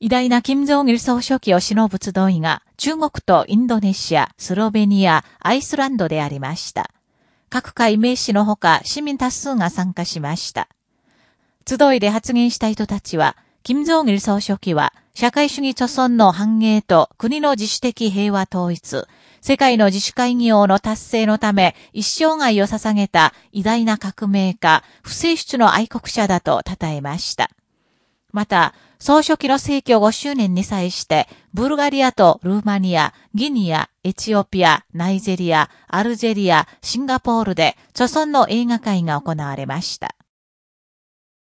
偉大な金正義総書記を忍ぶ集いが中国とインドネシア、スロベニア、アイスランドでありました。各界名士のほか市民多数が参加しました。集いで発言した人たちは、金正義総書記は、社会主義著存の繁栄と国の自主的平和統一、世界の自主会議王の達成のため一生涯を捧げた偉大な革命家、不正出の愛国者だと称えました。また、総書記の逝去5周年に際して、ブルガリアとルーマニア、ギニア、エチオピア、ナイジェリア、アルジェリア、シンガポールで、著存の映画会が行われました。